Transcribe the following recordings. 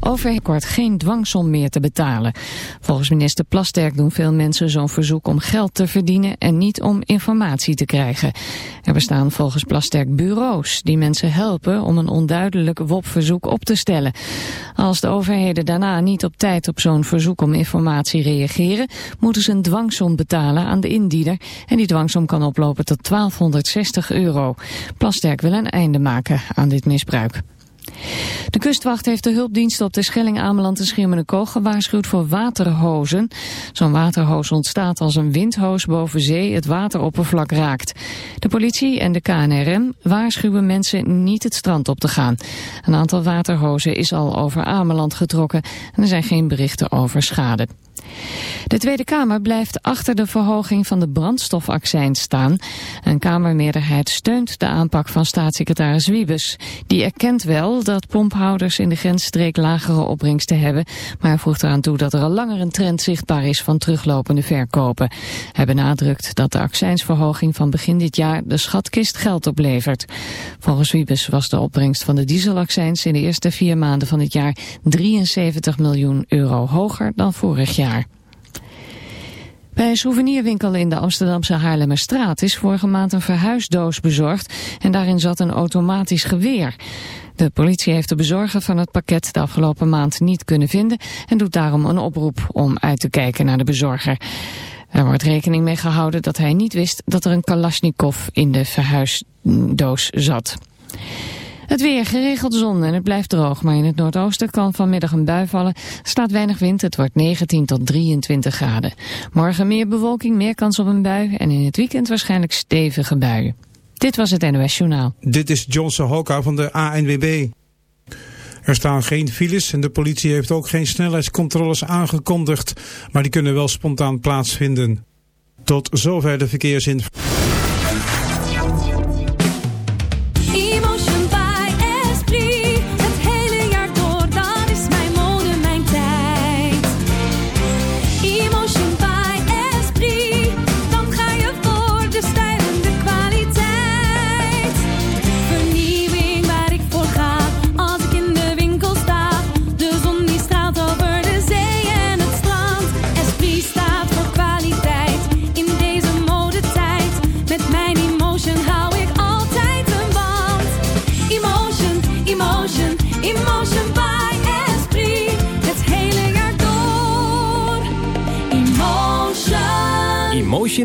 Overheid geen dwangsom meer te betalen. Volgens minister Plasterk doen veel mensen zo'n verzoek om geld te verdienen en niet om informatie te krijgen. Er bestaan volgens Plasterk bureaus die mensen helpen om een onduidelijk WOP-verzoek op te stellen. Als de overheden daarna niet op tijd op zo'n verzoek om informatie reageren, moeten ze een dwangsom betalen aan de indiener en die dwangsom kan oplopen tot 1260 euro. Plasterk wil een einde maken aan dit misbruik. De kustwacht heeft de hulpdiensten op de Schelling, Ameland en Schiermonnikoog gewaarschuwd voor waterhozen. Zo'n waterhoos ontstaat als een windhoos boven zee het wateroppervlak raakt. De politie en de KNRM waarschuwen mensen niet het strand op te gaan. Een aantal waterhozen is al over Ameland getrokken en er zijn geen berichten over schade. De Tweede Kamer blijft achter de verhoging van de brandstofaccijns staan. Een Kamermeerderheid steunt de aanpak van staatssecretaris Wiebes. Die erkent wel dat pomphouders in de grensstreek lagere opbrengsten hebben, maar voegt eraan toe dat er al langer een trend zichtbaar is van teruglopende verkopen. Hij benadrukt dat de accijnsverhoging van begin dit jaar de schatkist geld oplevert. Volgens Wiebes was de opbrengst van de dieselaccijns in de eerste vier maanden van het jaar 73 miljoen euro hoger dan vorig jaar. Bij een souvenirwinkel in de Amsterdamse Haarlemmerstraat is vorige maand een verhuisdoos bezorgd en daarin zat een automatisch geweer. De politie heeft de bezorger van het pakket de afgelopen maand niet kunnen vinden en doet daarom een oproep om uit te kijken naar de bezorger. Er wordt rekening mee gehouden dat hij niet wist dat er een Kalashnikov in de verhuisdoos zat. Het weer, geregeld zon en het blijft droog, maar in het noordoosten kan vanmiddag een bui vallen. Staat weinig wind, het wordt 19 tot 23 graden. Morgen meer bewolking, meer kans op een bui en in het weekend waarschijnlijk stevige buien. Dit was het NOS Journaal. Dit is Johnson Hoka van de ANWB. Er staan geen files en de politie heeft ook geen snelheidscontroles aangekondigd, maar die kunnen wel spontaan plaatsvinden. Tot zover de verkeersinformatie.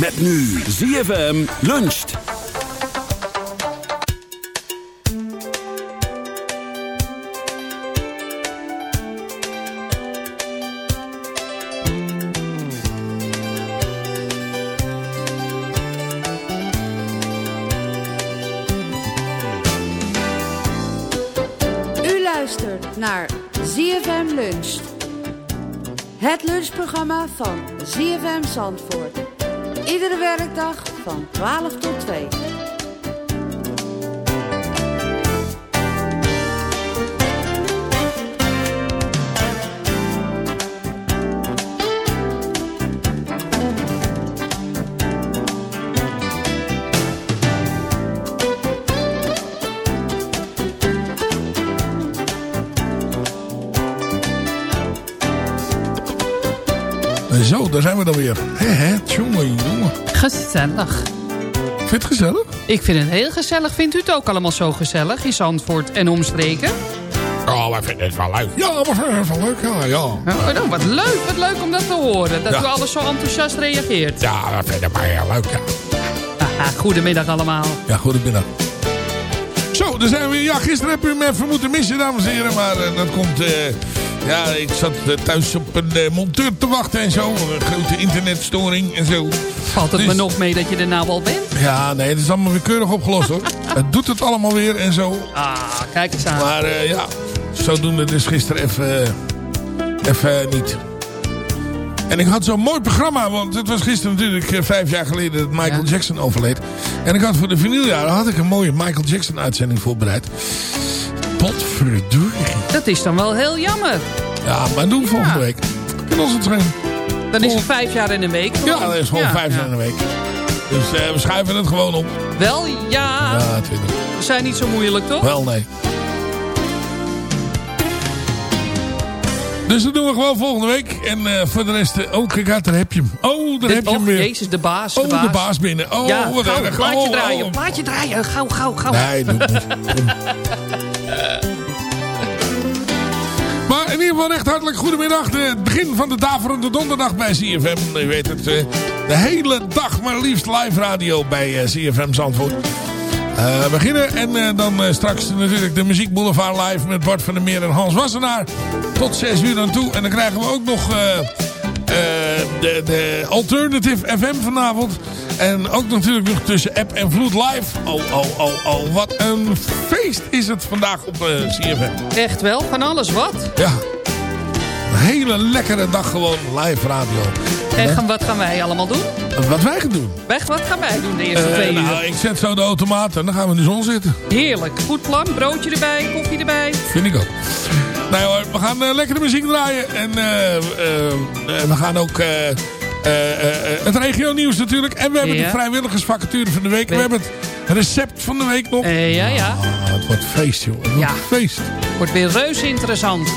Met nu ZFM luncht. U luistert naar ZFM Luncht. Het lunchprogramma van ZFM Zandvoort. Iedere werkdag van 12 tot 2. Zo, daar zijn we dan weer. Hé, hé, jongen, jongen. Gezellig. Vind je het gezellig? Ik vind het heel gezellig. Vindt u het ook allemaal zo gezellig in Zandvoort en omstreken? Oh, wij vinden het wel leuk. Ja, we vinden het wel leuk, ja, ja. Oh, nou, wat leuk, wat leuk om dat te horen. Dat Ja. u alles zo enthousiast reageert. Ja, we vinden het maar heel leuk, ja. Goedemiddag allemaal. Ja, goedemiddag. Zo, daar zijn we. Ja, gisteren heb u hem even moeten missen, dames en heren. Maar eh, dat komt... eh, ja, ik zat eh, thuis op een eh, monteur te wachten en zo. Een grote internetstoring en zo. Valt het Dus- me nog mee dat je er nou al bent? Ja, nee, het is allemaal weer keurig opgelost, hoor. het doet het allemaal weer en zo. Ah, kijk eens aan. Maar eh, ja, zodoende dus gisteren even, even niet. En ik had zo'n mooi programma, want het was gisteren natuurlijk vijf jaar geleden dat Michael Ja. Jackson overleed. En ik had voor de vinyljaren had ik een mooie Michael Jackson uitzending voorbereid. Potverdorie. Dat is dan wel heel jammer. Ja, maar doen we volgende week. Kan ons het. Dan is het vijf jaar in een week. Ja, dat is gewoon Ja, vijf ja. jaar in een week. Dus eh, we schuiven het gewoon op. Wel, ja. Ja, twintig. We zijn niet zo moeilijk, toch? Wel, nee. Dus dat doen we gewoon volgende week. En eh, voor de rest... eh, oh, kijk uit, daar heb je hem. Oh, daar heb je hem oh, weer. Jezus, de baas. Oh, de baas binnen. Oh, ja, wat gauw, erg. plaatje Oh, draaien. oh. Plaatje draaien. Gauw, gauw, gauw. Nee, doe. Maar in ieder geval recht hartelijk goedemiddag. De- Het begin van de daverende donderdag bij CFM. U weet het, eh, de hele dag maar liefst live radio bij eh, CFM Zandvoort. Eh, beginnen en eh, dan eh, straks natuurlijk de Muziek Boulevard live met Bart van der Meer en Hans Wassenaar. Tot 6 uur aan toe. En dan krijgen we ook nog eh, eh, de, de Alternative FM vanavond. En ook natuurlijk nog tussen app en vloed live. Oh, oh, oh, oh. Wat een feest is het vandaag op eh, CFM. Echt wel, van alles wat. Ja. Een hele lekkere dag gewoon live radio. En gaan- wat gaan wij allemaal doen? Wat wij gaan doen? Weg, wat gaan wij doen de eerste Eh, twee uur? nou, ik zet zo de automaat en dan gaan we in de zon zitten. Heerlijk. Goed plan. Broodje erbij, koffie erbij. Vind ik ook. Nee hoor, we gaan eh, lekkere muziek draaien. En eh, eh, we gaan ook het regio nieuws natuurlijk. En we hebben Ja. de vrijwilligersvacature van de week. We hebben het recept van de week nog. Ja, ja. Ah, het wordt feest joh. Het wordt Ja. feest. Wordt weer reuze interessant.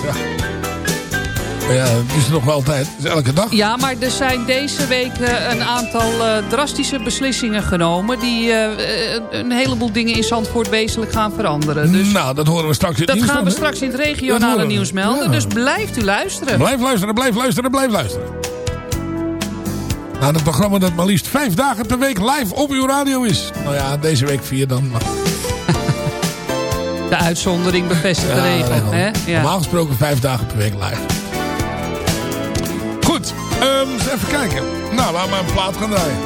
Maar Ja, is nog wel altijd. Is elke dag. Ja, maar er zijn deze week eh, een aantal eh, drastische beslissingen genomen... die eh, een heleboel dingen in Zandvoort wezenlijk gaan veranderen. Dus nou, dat horen we straks in het dat nieuws gaan we straks in het regionale nieuws melden. Ja. Dus blijft u luisteren. Blijf luisteren, blijf luisteren, blijf luisteren. Naar het programma dat maar liefst vijf dagen per week live op uw radio is. Nou ja, deze week vier dan. Maar... De uitzondering bevestigt de Ja, regel. Hè? Ja. Normaal gesproken vijf dagen per week live. Ehm, eens even kijken. Nou, we maar een plaat gaan draaien.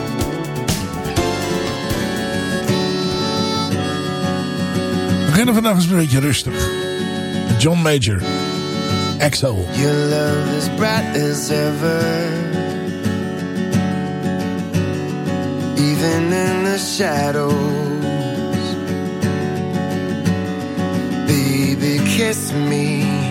We beginnen vandaag eens een beetje rustig. John Major. EXO. Your love is bright as ever. Even in the shadows. Baby, kiss me.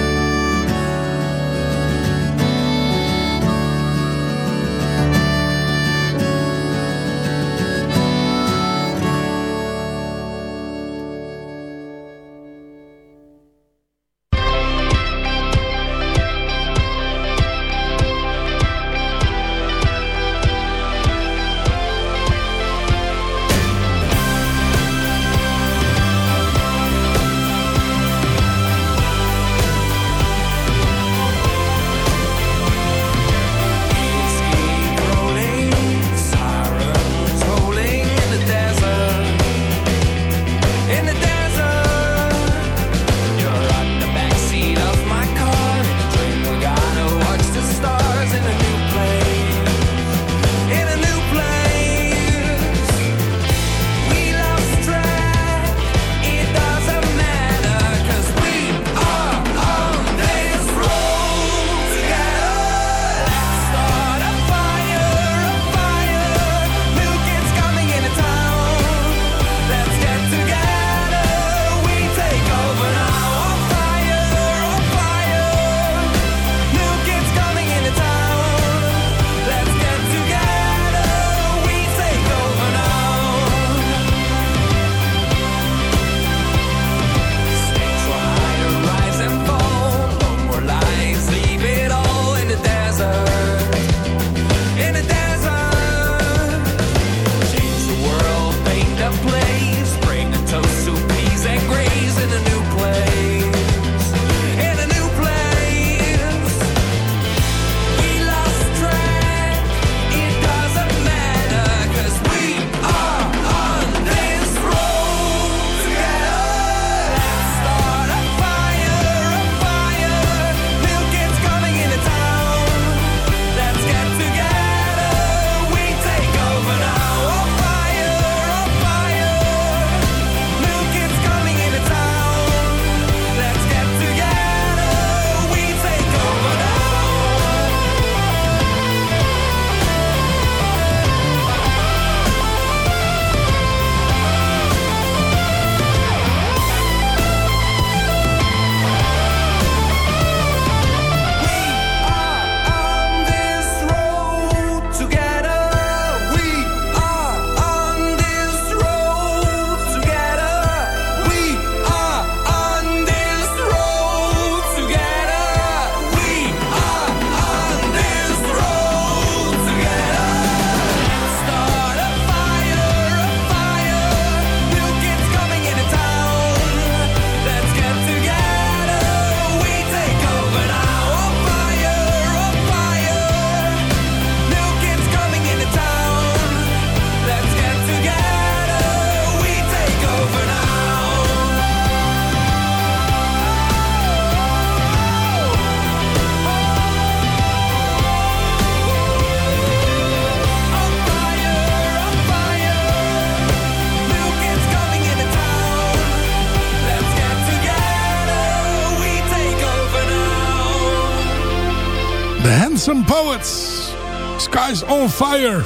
Skies on Fire.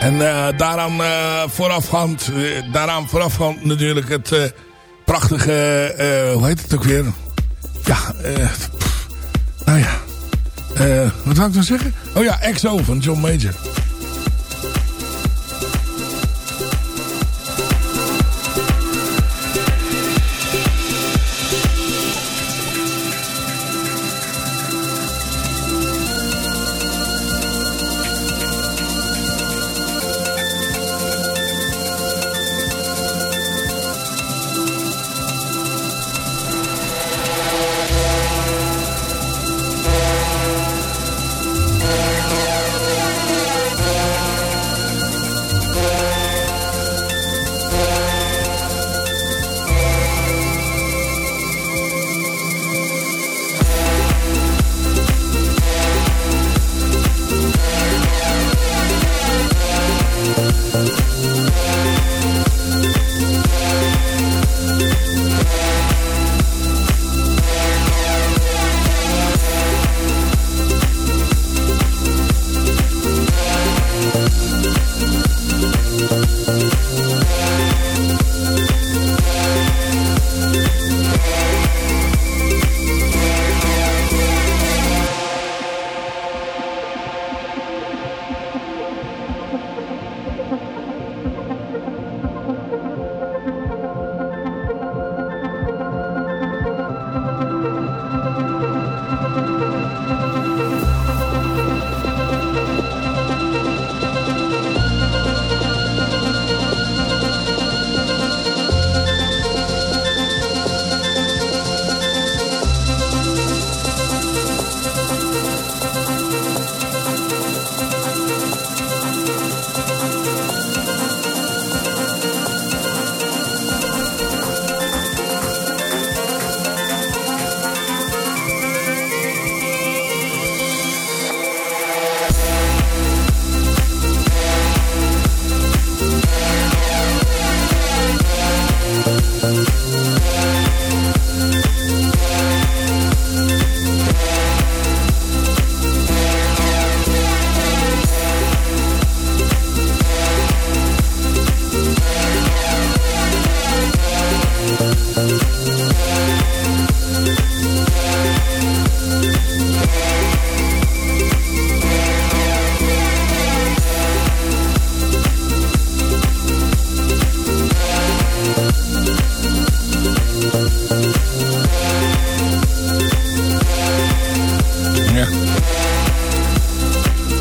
En uh, daaraan, uh, voorafgaand, uh, daaraan voorafgaand natuurlijk het prachtige, hoe heet het ook weer? Ja, pff, nou ja. wat zou ik dan zeggen? Oh ja, EXO van John Major.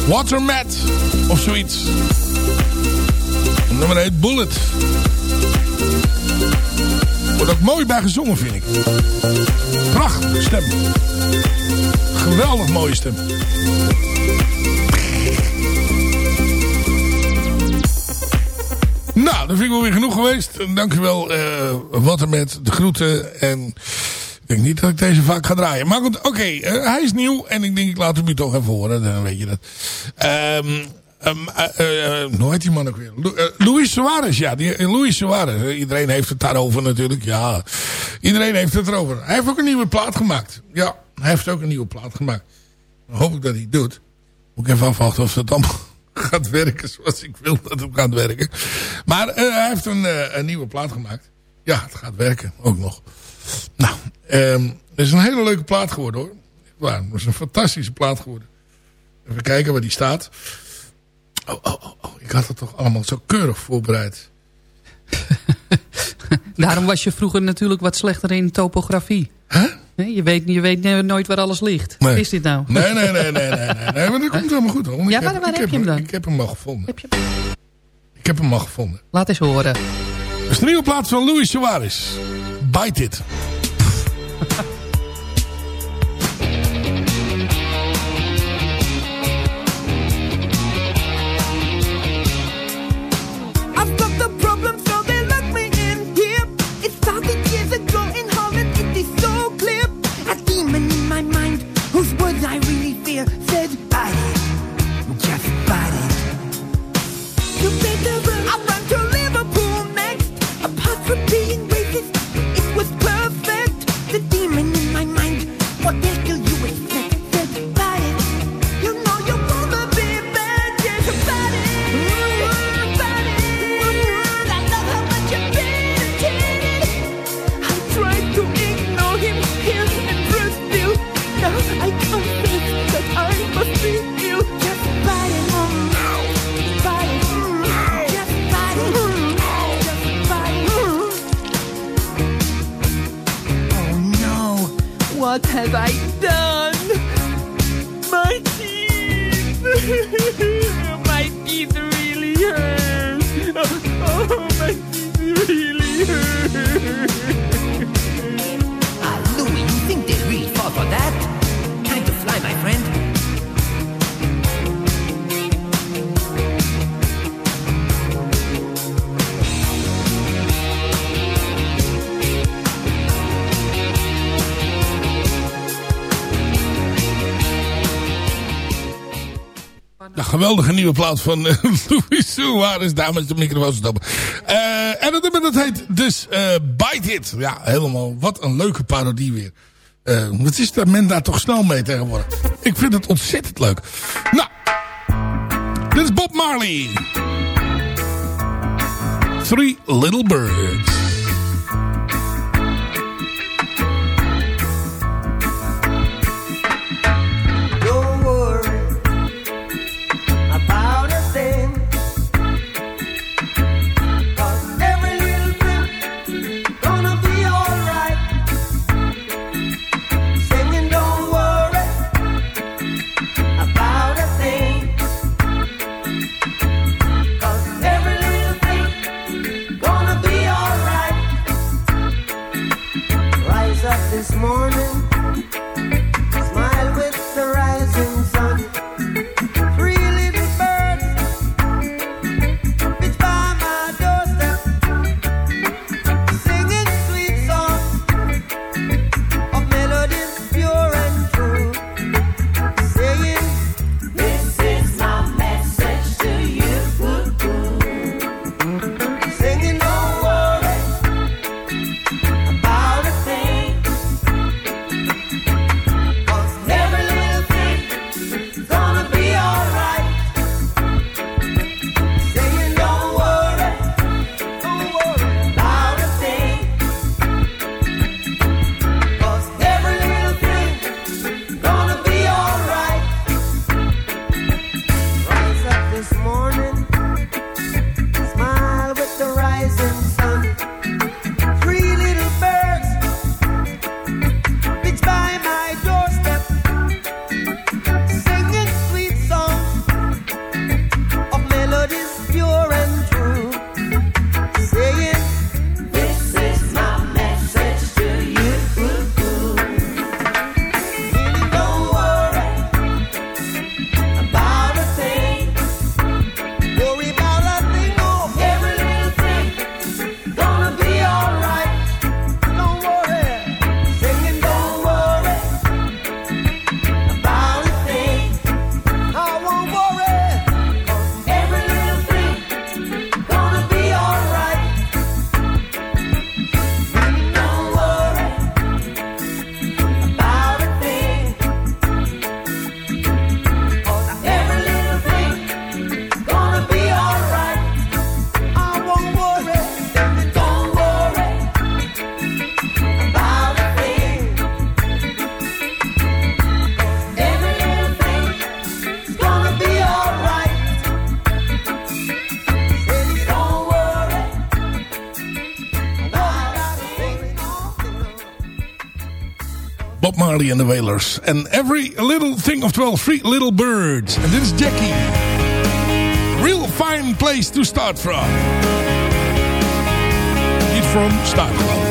Watermat of zoiets. nummer heet Bullet. Wordt ook mooi bij gezongen, vind ik. Prachtige stem. Geweldig mooie stem. Nou, dat vind ik wel weer genoeg geweest. Dankjewel, uh, Watermat, de groeten en denk niet dat ik deze vaak ga draaien. Maar goed, oké. Uh, hij is nieuw. En ik denk, ik laat hem u toch even horen. Dan weet je dat. Um, uh, uh, hoe heet die man ook weer? Lu Luis Suarez, ja. Die, Luis Suarez. Iedereen heeft het daarover natuurlijk. Ja, iedereen heeft het erover. Hij heeft ook een nieuwe plaat gemaakt. Ja, hij heeft ook een nieuwe plaat gemaakt. Dan hoop ik dat hij het doet. Moet ik even afwachten of het allemaal gaat werken zoals ik wil dat het gaat werken. Maar hij heeft een, een nieuwe plaat gemaakt. Ja, het gaat werken. Ook nog. Nou, um, het is een hele leuke plaat geworden hoor. Waar, het is een fantastische plaat geworden. Even kijken waar die staat. Oh, oh, oh, oh. ik had het toch allemaal zo keurig voorbereid. Daarom was je vroeger natuurlijk wat slechter in topografie. Huh? Nee, je, weet, je weet nooit waar alles ligt. Wat is dit nou? Nee, nee, nee, nee, nee, nee, nee maar dat komt helemaal goed. Hoor. Ja, waar, waar heb, je hem dan? Ik heb hem al gevonden. Heb je? Ik heb hem al gevonden. Laat eens horen. Het is de nieuwe plaat van Luis Suarez. Bite It. geweldige nieuwe plaat van uh, waar is Dames de microfoon stappen. Eh, en dat nummer dat heet dus eh, Bite It. Ja, helemaal. Wat een leuke parodie weer. Eh, wat is dat men daar toch snel mee tegenwoordig. Ik vind het ontzettend leuk. Nou, dit is Bob Marley. Three Little Birds. Marley and the Wailers. and Every Little Thing, of Free Little Birds. And this is Jackie. Real fine place to start from. Niet from, Stockholm.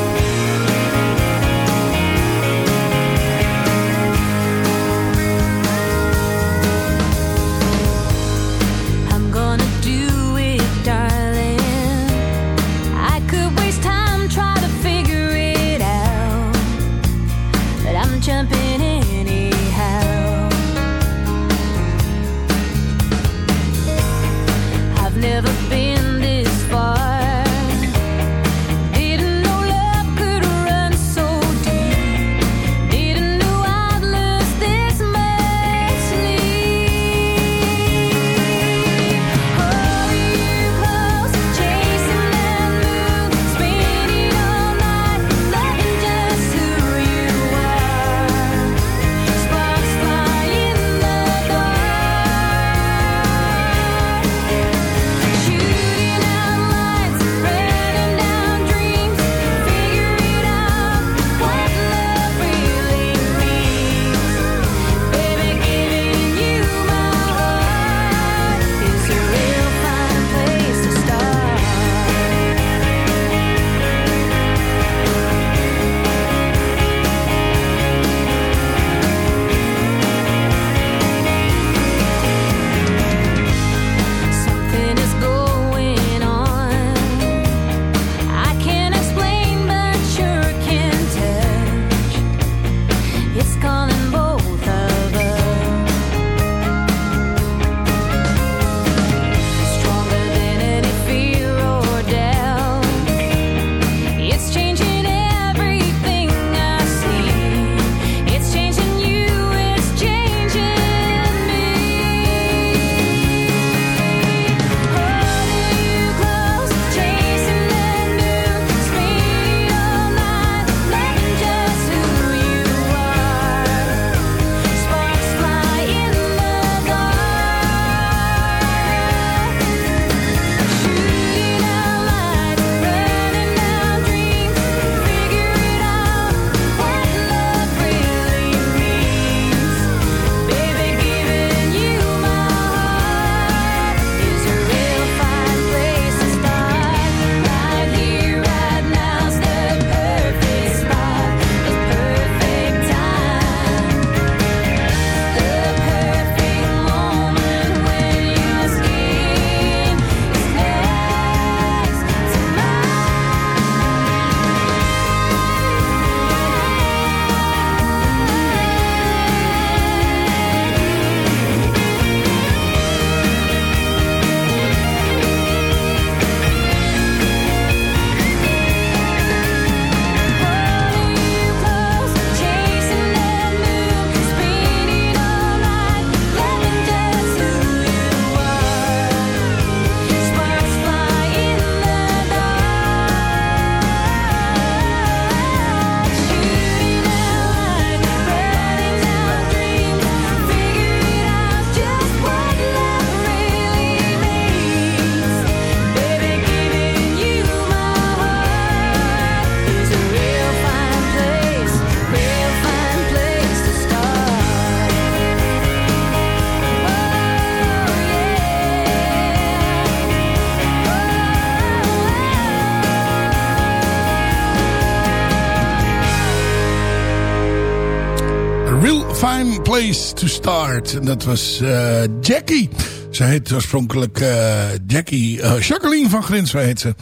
Place to Start. En dat was uh, Jackie. Ze heet oorspronkelijk uh, Jackie... Uh, Jacqueline van Grins, zo heet ze.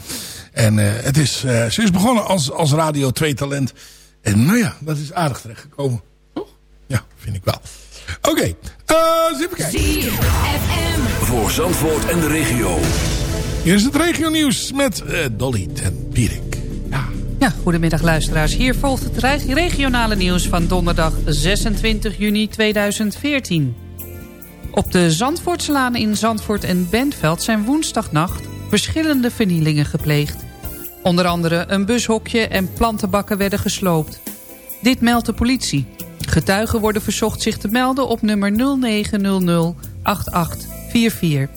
En het is, ze is begonnen als, als Radio 2 talent. En nou ja, dat is aardig terechtgekomen. Toch? Ja, vind ik wel. Oké, okay, eens even kijken. Voor Zandvoort en de regio. Hier is het regio nieuws met Dolly ten Pierik. Ja, goedemiddag luisteraars. Hier volgt het regionale nieuws van donderdag 26 juni 2014. Op de Zandvoortslaan in Zandvoort en Bentveld zijn woensdagnacht verschillende vernielingen gepleegd. Onder andere een bushokje en plantenbakken werden gesloopt. Dit meldt de politie. Getuigen worden verzocht zich te melden op nummer 0900 8844.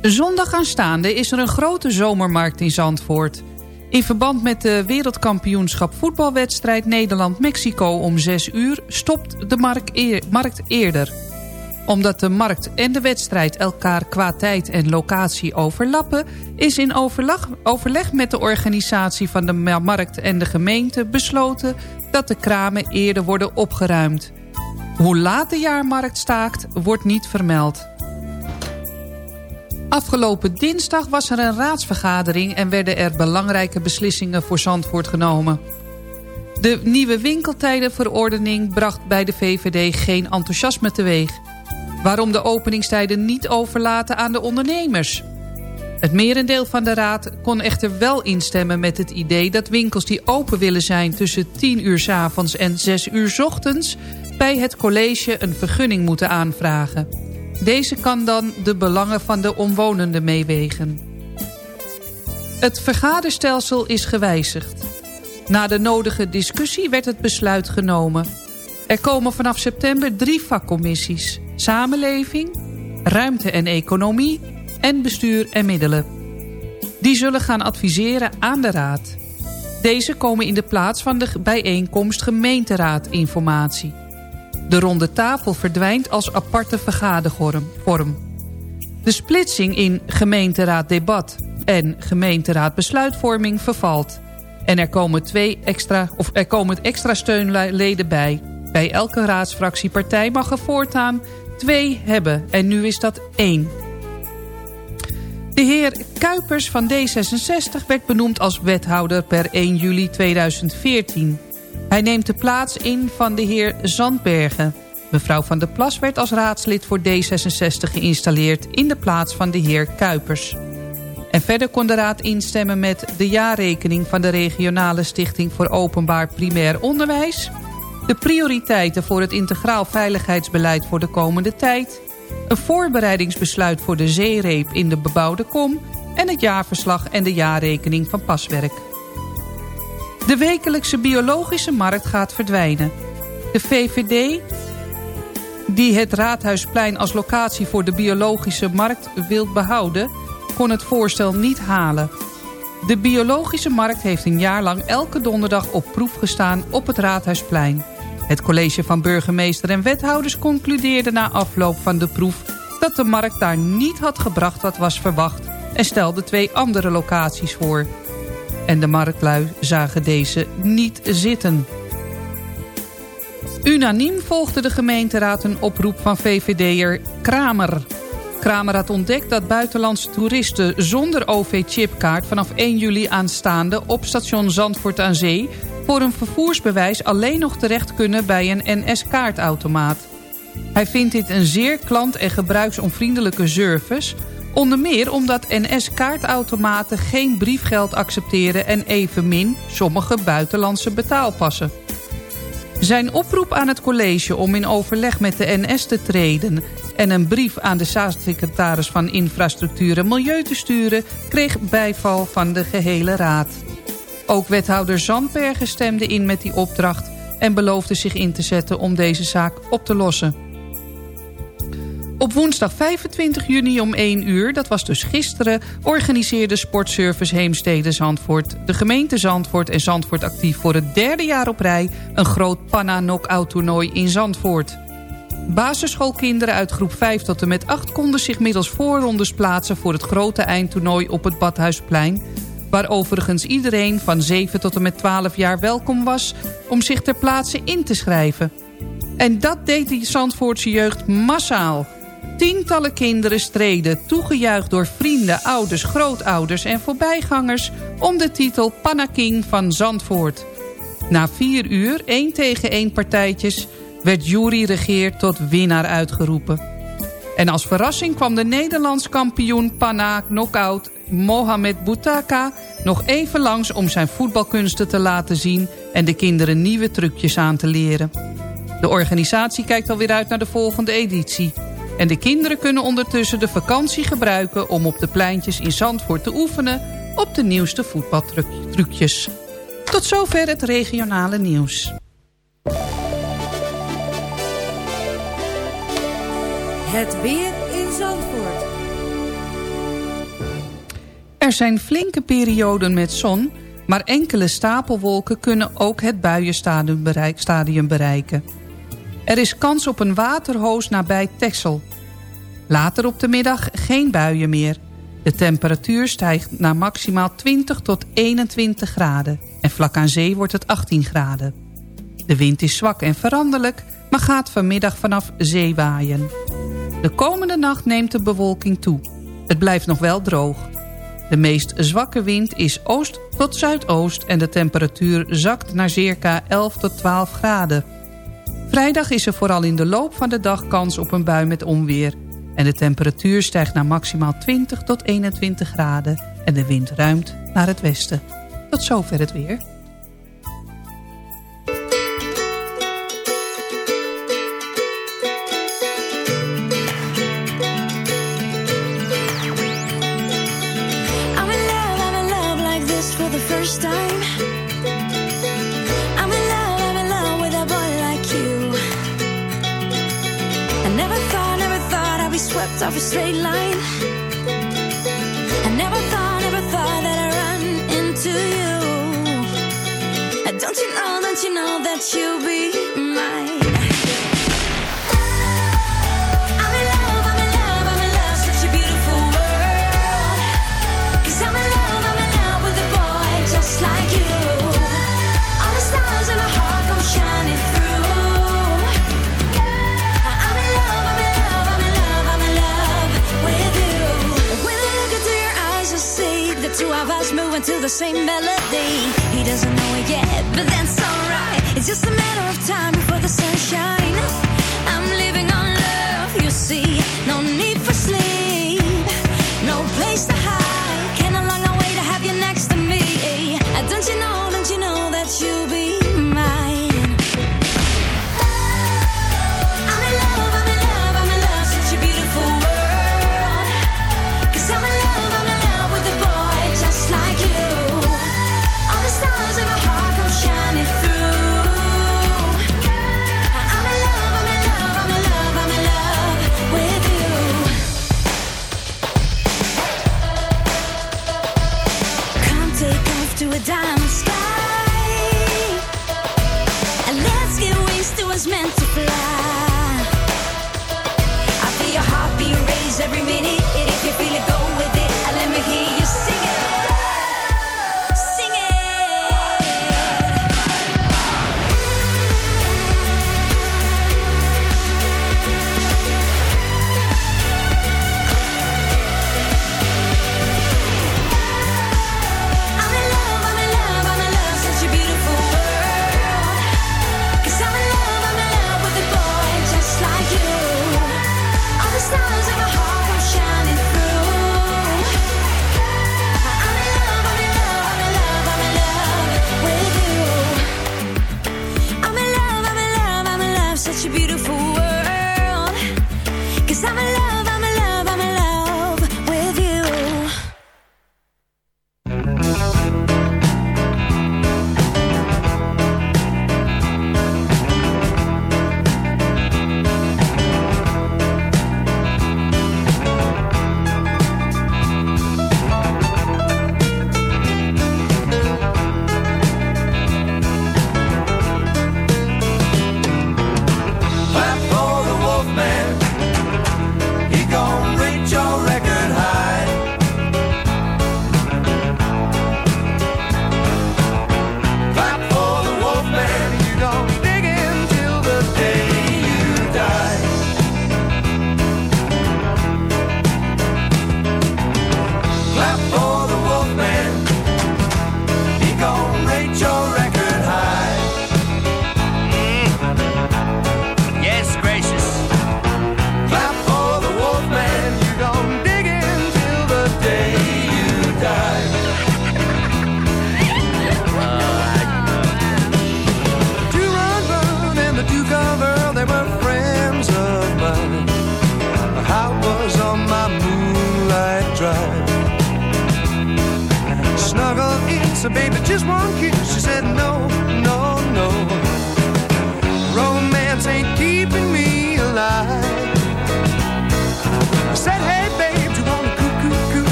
Zondag aanstaande is er een grote zomermarkt in Zandvoort... In verband met de wereldkampioenschap voetbalwedstrijd Nederland-Mexico om 6 uur stopt de markt eerder. Omdat de markt en de wedstrijd elkaar qua tijd en locatie overlappen... is in overleg, overleg met de organisatie van de markt en de gemeente besloten... dat de kramen eerder worden opgeruimd. Hoe laat de jaarmarkt staakt, wordt niet vermeld. Afgelopen dinsdag was er een raadsvergadering... en werden er belangrijke beslissingen voor Zandvoort genomen. De nieuwe winkeltijdenverordening bracht bij de VVD geen enthousiasme teweeg. Waarom de openingstijden niet overlaten aan de ondernemers? Het merendeel van de raad kon echter wel instemmen met het idee... dat winkels die open willen zijn tussen 10 uur s avonds en 6 uur s ochtends... bij het college een vergunning moeten aanvragen. Deze kan dan de belangen van de omwonenden meewegen. Het vergaderstelsel is gewijzigd. Na de nodige discussie werd het besluit genomen. Er komen vanaf september drie vakcommissies. Samenleving, ruimte en economie en bestuur en middelen. Die zullen gaan adviseren aan de raad. Deze komen in de plaats van de bijeenkomst gemeenteraadinformatie. De ronde tafel verdwijnt als aparte vergadervorm. De splitsing in gemeenteraad debat en gemeenteraad besluitvorming vervalt. En er komen, twee extra, of er komen extra steunleden bij. Bij elke raadsfractiepartij mag er voortaan twee hebben. En nu is dat één. De heer Kuipers van D66 werd benoemd als wethouder per 1 juli 2014. Hij neemt de plaats in van de heer Zandbergen. Mevrouw Van der Plas werd als raadslid voor D66 geïnstalleerd... in de plaats van de heer Kuipers. En verder kon de raad instemmen met de jaarrekening... van de regionale stichting voor openbaar primair onderwijs... de prioriteiten voor het integraal veiligheidsbeleid voor de komende tijd... een voorbereidingsbesluit voor de zeereep in de bebouwde kom... en het jaarverslag en de jaarrekening van paswerk. De wekelijkse biologische markt gaat verdwijnen. De VVD, die het Raadhuisplein als locatie voor de biologische markt wil behouden... kon het voorstel niet halen. De biologische markt heeft een jaar lang elke donderdag op proef gestaan op het Raadhuisplein. Het college van burgemeester en wethouders concludeerde na afloop van de proef... dat de markt daar niet had gebracht wat was verwacht... en stelde twee andere locaties voor en de marktlui zagen deze niet zitten. Unaniem volgde de gemeenteraad een oproep van VVD'er Kramer. Kramer had ontdekt dat buitenlandse toeristen zonder OV-chipkaart... vanaf 1 juli aanstaande op station Zandvoort aan Zee... voor een vervoersbewijs alleen nog terecht kunnen bij een NS-kaartautomaat. Hij vindt dit een zeer klant- en gebruiksonvriendelijke service... Onder meer omdat NS-kaartautomaten geen briefgeld accepteren... en evenmin sommige buitenlandse betaalpassen. Zijn oproep aan het college om in overleg met de NS te treden... en een brief aan de staatssecretaris van Infrastructuur en Milieu te sturen... kreeg bijval van de gehele raad. Ook wethouder Zandbergen stemde in met die opdracht... en beloofde zich in te zetten om deze zaak op te lossen. Op woensdag 25 juni om 1 uur, dat was dus gisteren... organiseerde Sportservice Heemstede Zandvoort... de gemeente Zandvoort en Zandvoort actief voor het derde jaar op rij... een groot Panna-knockout toernooi in Zandvoort. Basisschoolkinderen uit groep 5 tot en met 8 konden zich middels voorrondes plaatsen... voor het grote eindtoernooi op het Badhuisplein... waar overigens iedereen van 7 tot en met 12 jaar welkom was... om zich ter plaatse in te schrijven... En dat deed die Zandvoortse jeugd massaal. Tientallen kinderen streden, toegejuicht door vrienden, ouders, grootouders en voorbijgangers... om de titel Panaking van Zandvoort. Na vier uur, één tegen één partijtjes, werd Jury Regeer tot winnaar uitgeroepen. En als verrassing kwam de Nederlands kampioen Pana Knockout Mohamed Boutaka nog even langs om zijn voetbalkunsten te laten zien... en de kinderen nieuwe trucjes aan te leren. De organisatie kijkt alweer uit naar de volgende editie. En de kinderen kunnen ondertussen de vakantie gebruiken... om op de pleintjes in Zandvoort te oefenen op de nieuwste voetbaltrucjes. Tot zover het regionale nieuws. Het weer in Zandvoort. Er zijn flinke perioden met zon... maar enkele stapelwolken kunnen ook het buienstadium bereik- stadium bereiken. Er is kans op een waterhoos nabij Texel. Later op de middag geen buien meer. De temperatuur stijgt naar maximaal 20 tot 21 graden. En vlak aan zee wordt het 18 graden. De wind is zwak en veranderlijk, maar gaat vanmiddag vanaf zee waaien. De komende nacht neemt de bewolking toe. Het blijft nog wel droog. De meest zwakke wind is oost tot zuidoost... en de temperatuur zakt naar circa 11 tot 12 graden. Vrijdag is er vooral in de loop van de dag kans op een bui met onweer. En de temperatuur stijgt naar maximaal 20 tot 21 graden... en de wind ruimt naar het westen. Tot zover het weer. Straight line. I never thought, never thought that I'd run into you. Don't you know, don't you know that you'll same melody. So baby, just one kiss.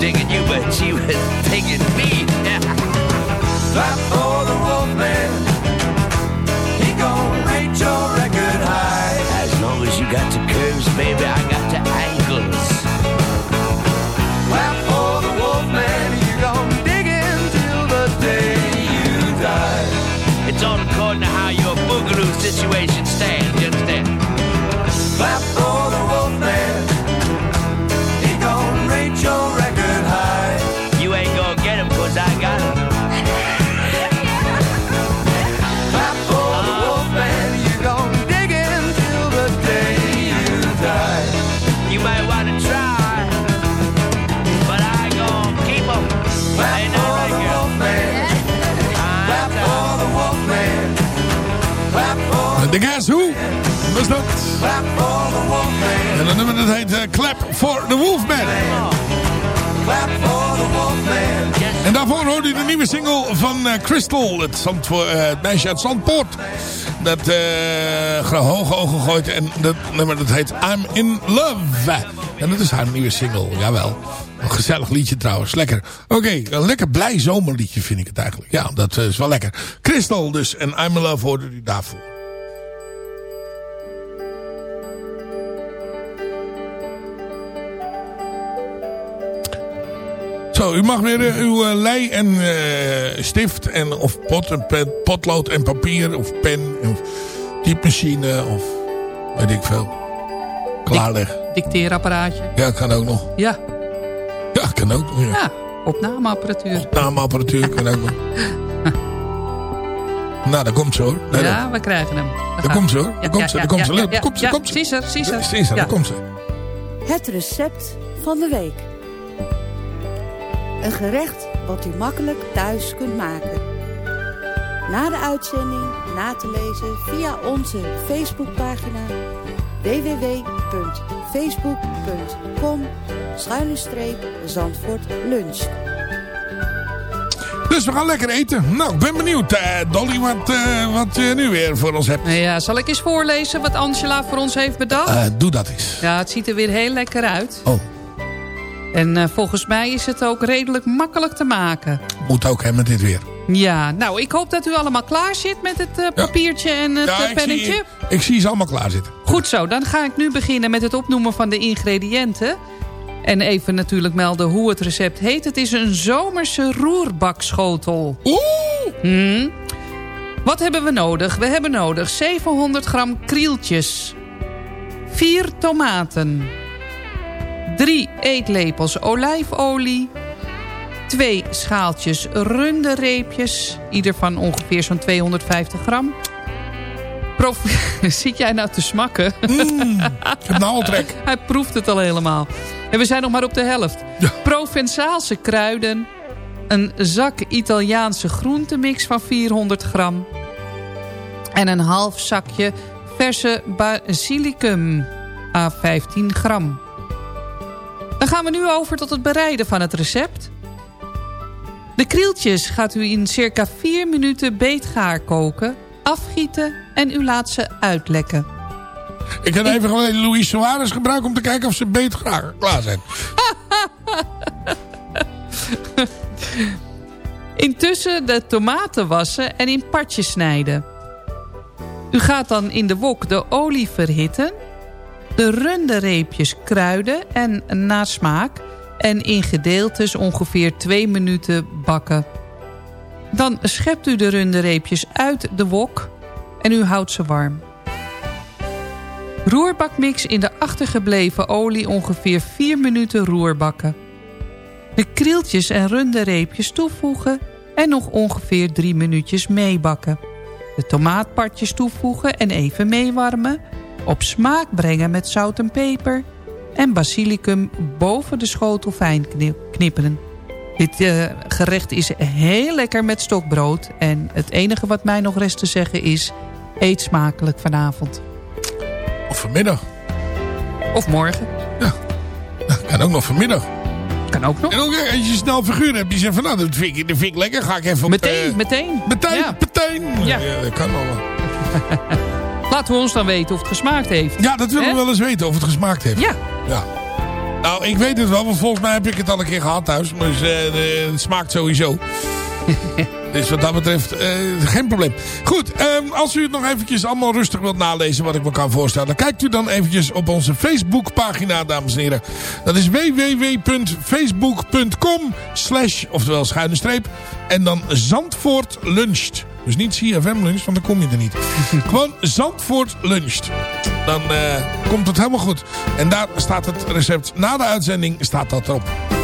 Digging you, but she was digging dat heet eh, Clap for the Wolfman. Clap for the Wolfman. En daarvoor hoorde je de nieuwe single van eh, Crystal. Het, Zandvo- eh, het meisje uit Zandpoort. Dat hoge ogen gooit. En dat nummer dat heet I'm in Love. En dat is haar nieuwe single. Jawel. Een gezellig liedje trouwens. Lekker. Oké, een lekker blij zomerliedje vind ik het eigenlijk. Ja, dat is wel lekker. Crystal dus. En I'm in Love hoorde u daarvoor. Zo, u mag weer eh, uw eh, lei en eh, stift en, of pot, en pen, potlood en papier of pen of typemachine of weet ik veel. Klaarleggen. Dicteerapparaatje. Ja, kan ook nog. Ja, Ja, kan ook nog. Ja. ja opnameapparatuur. Opnameapparatuur kan ook nog. nou, dat komt zo hoor. Nee, Ja, we krijgen hem. dat, dat komt zo hoor. Dat komt zo, dat komt zo. ja, Dat ja, komt. Zie ze, zie ze. Dat Ja. komt zo. Het recept van de week. Een gerecht wat u makkelijk thuis kunt maken. Na de uitzending na te lezen via onze Facebookpagina www.facebook.com Zandvoort Lunch. Dus we gaan lekker eten. Nou, ik ben benieuwd, eh, Dolly, wat, eh, wat je nu weer voor ons hebt. Ja, zal ik eens voorlezen wat Angela voor ons heeft bedacht? Eh, doe dat eens. Ja, het ziet er weer heel lekker uit. Oh, En eh, volgens mij is het ook redelijk makkelijk te maken. moet ook hè, met dit weer. Ja, nou, ik hoop dat u allemaal klaar zit met het eh, papiertje en het Ja, eh, ik pennetje. zie, ik zie ze allemaal klaar zitten. Goed zo, dan ga ik nu beginnen met het opnoemen van de ingrediënten. En even natuurlijk melden hoe het recept heet. Het is een zomerse roerbakschotel. Oeh! Hmm. Wat hebben we nodig? We hebben nodig 700 gram krieltjes. 4 tomaten. 3 eetlepels olijfolie. 2 schaaltjes runderreepjes. Ieder van ongeveer zo'n 250 gram. Prof Zit jij nou te smakken? Mm, ik heb nou trek. Hij proeft het al helemaal. En we zijn nog maar op de helft. Provençaalse kruiden. Een zak Italiaanse groentemix van 400 gram. En een half zakje verse basilicum. à 15 gram. Dan gaan we nu over tot het bereiden van het recept. De krieltjes gaat u in circa 4 minuten beetgaar koken, afgieten en u laat ze uitlekken. Ik kan even gewoon Louis Suarez gebruiken om te kijken of ze beter klaar, klaar zijn. Intussen de tomaten wassen en in partjes snijden. U gaat dan in de wok de olie verhitten. De runderreepjes kruiden en na smaak. En in gedeeltes ongeveer 2 minuten bakken. Dan schept u de runderreepjes uit de wok en u houdt ze warm. Roerbakmix in de achtergebleven olie ongeveer 4 minuten roerbakken. De krieltjes en runderreepjes toevoegen en nog ongeveer 3 minuutjes meebakken. De tomaatpartjes toevoegen en even meewarmen. Op smaak brengen met zout en peper. En basilicum boven de schotel fijn knipperen. Dit uh, gerecht is heel lekker met stokbrood. En het enige wat mij nog rest te zeggen is... eet smakelijk vanavond. Of vanmiddag. Of morgen. Ja, dat kan ook nog vanmiddag. Kan ook nog. En ook als je snel figuur hebt, die zegt van nou, dat vind ik, dat vind ik lekker. Ga ik even op... Meteen, uh, meteen. Meteen, Ja. meteen. Ja. dat kan allemaal. Laten we ons dan weten of het gesmaakt heeft. Ja, dat willen we wel eens weten of het gesmaakt heeft. Ja. ja. Nou, ik weet het wel, want volgens mij heb ik het al een keer gehad thuis. Maar dus, het smaakt sowieso. dus wat dat betreft, eh, geen probleem. Goed, ehm, als u het nog eventjes allemaal rustig wilt nalezen wat ik me kan voorstellen. Kijkt u dan eventjes op onze Facebookpagina, dames en heren. Dat is www.facebook.com slash, oftewel schuine streep. En dan Zandvoort luncht. Dus niet CFM lunch, want dan kom je er niet. Gewoon Zandvoort luncht. Dan eh, komt het helemaal goed. En daar staat het recept. Na de uitzending staat dat erop.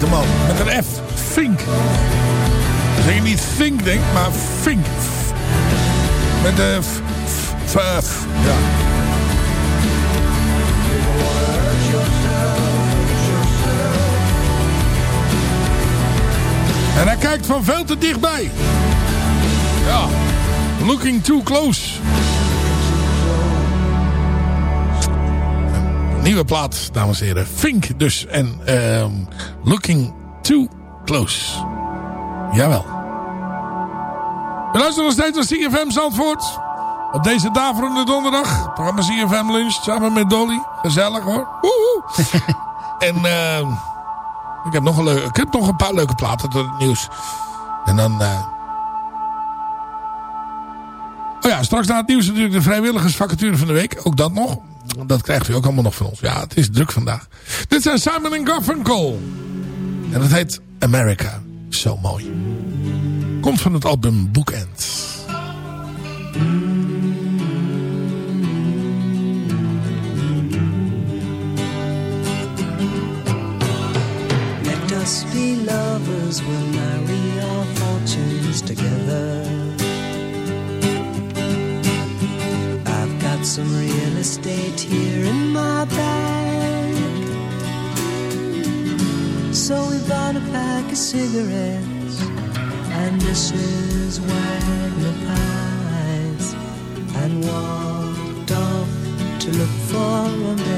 De man. Met een F. Fink. Zeg je niet Fink, denk maar Fink. Met F. F. F. F. Ja. En hij kijkt van veel te dichtbij. Ja. Looking too close. Nieuwe plaat, dames en heren. Fink dus. En ehm, Looking Too Close. Jawel. We luisteren nog steeds naar CFM Zandvoort. Op deze daverende donderdag. Programma CFM Lunch. Samen met Dolly. Gezellig hoor. Woehoe. en ehm, ik, heb nog een leuke, ik heb nog een paar leuke platen tot het nieuws. En dan... eh, Oh ja, straks na het nieuws natuurlijk de vrijwilligersvacature van de week. Ook dat nog. Dat krijgt u ook allemaal nog van ons. Ja, het is druk vandaag. Dit zijn Simon Garfunkel. En dat heet America. Zo mooi. Komt van het album Bookend. Let us be lovers, we'll marry our fortunes together. Here in my bag. So we bought a pack of cigarettes and Mrs. Wagner pies and walked off to look for America.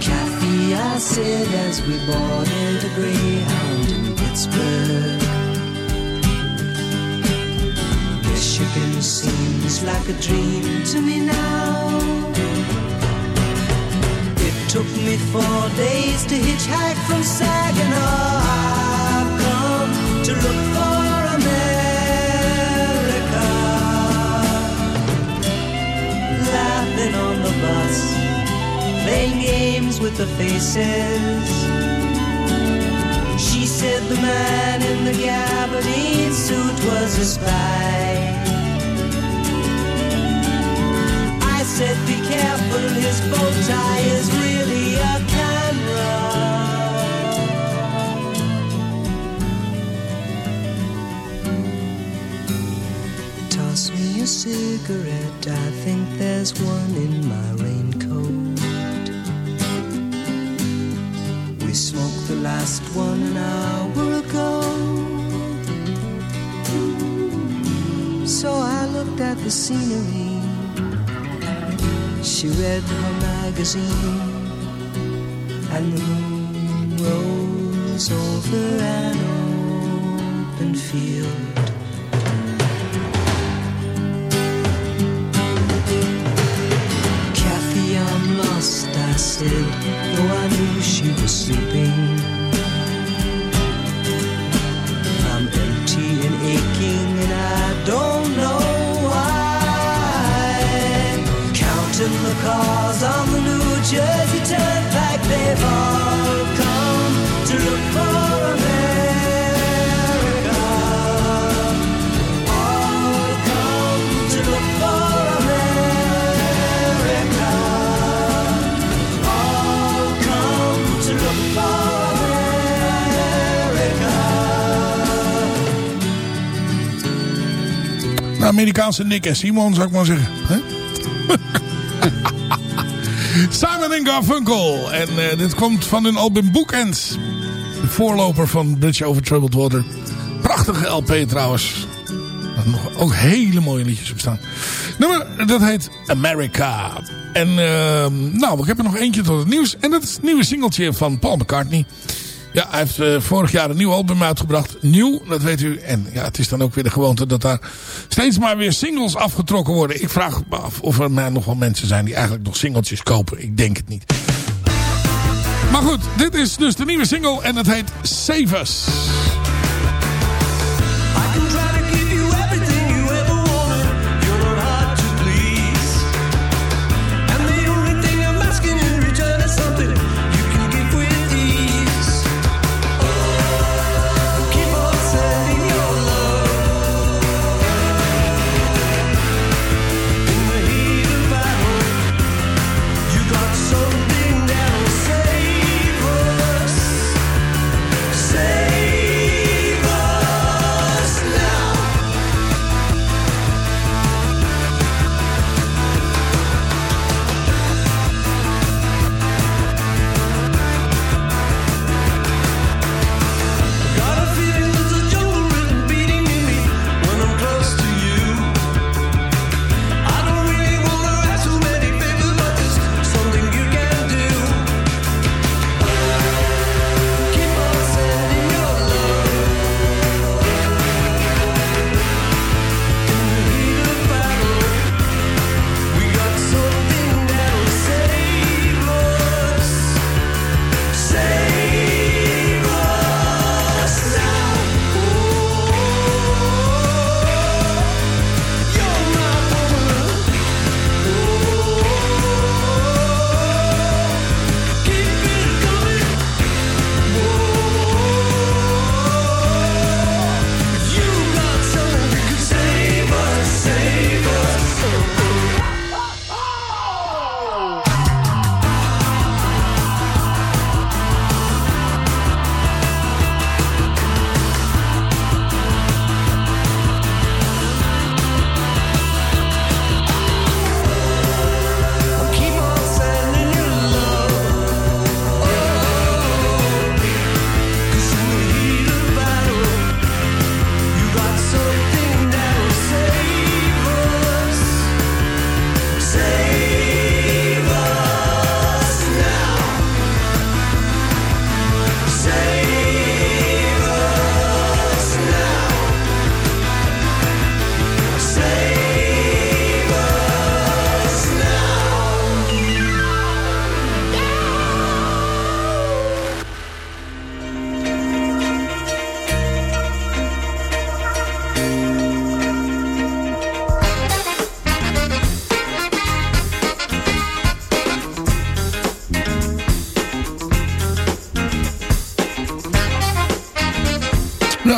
Kathy, I said as we boarded a Greyhound in Pittsburgh. Michigan seems like a dream to me now. It took me four days to hitchhike from Saginaw. I've come to look for America. Laughing on the bus playing games with the faces. She said the man in the gabardine suit was a spy. Said, be careful, his bow tie is really a camera. Toss me a cigarette, I think there's one in my raincoat. We smoked the last one an hour ago. So I looked at the scenery. She read her magazine, and the moon rose over an open field. Amerikaanse Nick en Simon, zou ik maar zeggen. Simon en Garfunkel. En eh, dit komt van hun album Bookends. De voorloper van Bridge Over Troubled Water. Prachtige LP trouwens. Nog ook hele mooie liedjes op staan. Dat heet America. En ehm, nou, ik heb er nog eentje tot het nieuws. En dat is het nieuwe singeltje van Paul McCartney. Ja, hij heeft eh, vorig jaar een nieuw album uitgebracht. Nieuw, dat weet u. En ja, het is dan ook weer de gewoonte dat daar steeds maar weer singles afgetrokken worden. Ik vraag me af of er nog wel mensen zijn die eigenlijk nog singeltjes kopen. Ik denk het niet. Maar goed, dit is dus de nieuwe single en het heet Save Us.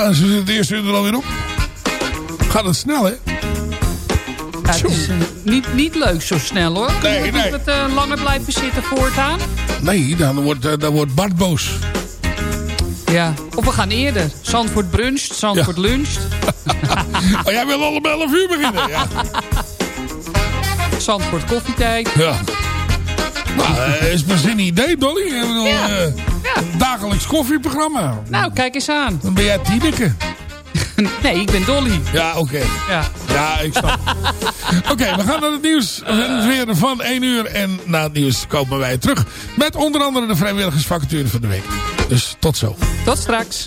Ja, ze zit het eerste uur er alweer op. Gaat het snel, hè? Ja, het is eh, niet, niet leuk zo snel hoor. Kunnen Nee, we nee. wat eh, langer blijven zitten voortaan? Nee, dan wordt, eh, dan wordt Bart boos. Ja. Of we gaan eerder. Zandvoort bruncht, Zandvoort luncht. Oh, jij wil al om 11 uur beginnen, ja. Zandvoort koffietijd. Ja. Nou, is maar zin idee, Dolly. Ik bedoel, Ja. Een dagelijks koffieprogramma. Nou, kijk eens aan. Dan ben jij Tineke. Nee, ik ben Dolly. Ja, oké. Ja. Ja, ik snap. Oké, we gaan naar het nieuws. Het weer van 1 uur. En na het nieuws komen wij terug. Met onder andere de vrijwilligersvacature van de week. Dus tot zo. Tot straks.